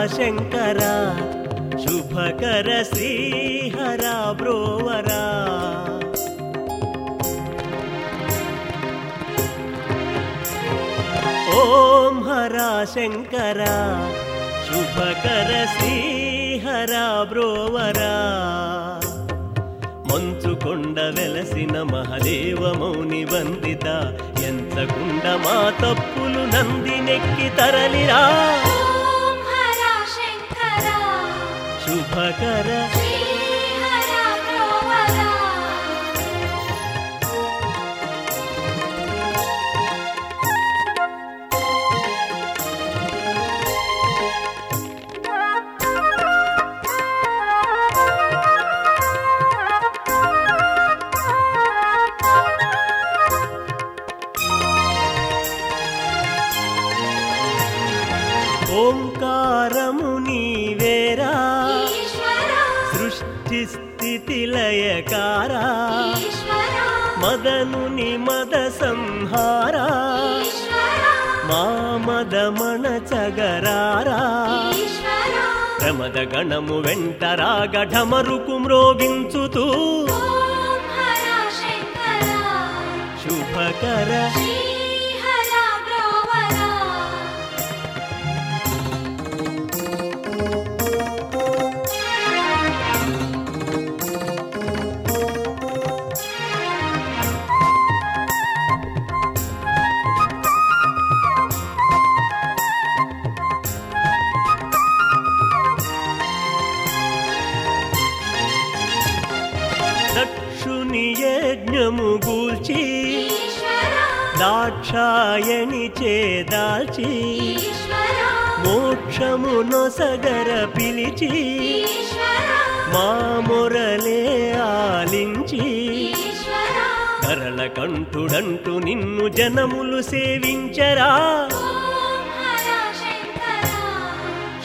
శంకర శుభకర శ్రీహర బ్రోవరా. ఓం హర శంకర శుభకర శ్రీహర బ్రోవరా. మంచుకొండ వెలసిన మహదేవ మౌని వందిత ఎంతకుండ మా తప్పులు నందినెక్కి తరలిరా. శుభకర శ్రీ స్థితి లయకారా ఈశ్వర. మదనుని మద సంహారా. మా మదమణ చగరారా. ప్రమద గణము వెంటరాగ ఢమరుకు మ్రోగించుతూ శుభకర. దక్షుని యజ్ఞము గూల్చి దాక్షాయణి చేదాల్చి మోక్షము నొసగర పిలిచి మా మొరలే ఆలించి కంఠుడంటూ నిన్ను జనములు సేవించరా.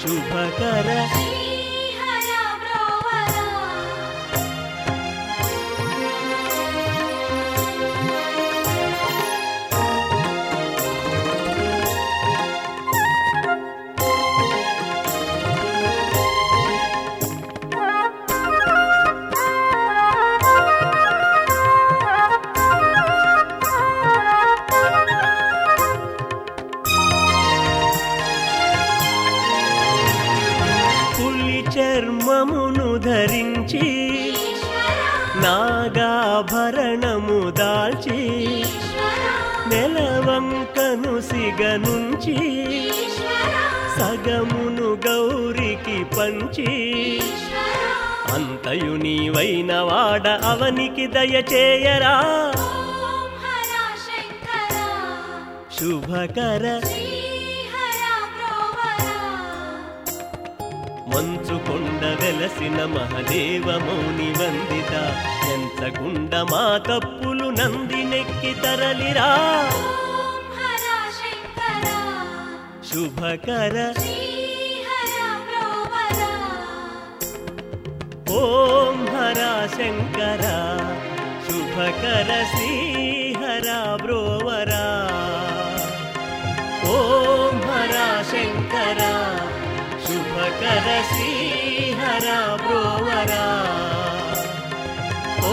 శుభకర. పులి చర్మమును ధరించి నాగాభరణము దాల్చి నెలవంకను సిగనుంచి సగమును గౌరికి పంచి అంతయు నీవైన వాడ అవనికి దయచేయరా. శుభకర. మంచుకొండ వెలసిన మహదేవ మౌని వందిత. ఎంతకుండ మా తప్పులు నందినెక్కి తరలిరా. శుభకర. ఓం హర శంకర. శుభకర శ్రీహర బ్రోవరా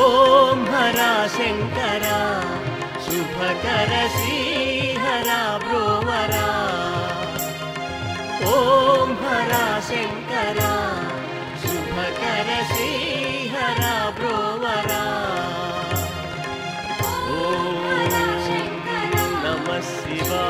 ॐ हरा शङ्करा शुभकरसीहरा ब्रोवरा। ॐ हरा शङ्करा शुभकरसीहरा ब्रोवरा। ॐ शङ्कर नमशिवा